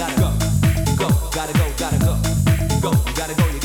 gotta go, go, gotta go, gotta go, go, gotta go. You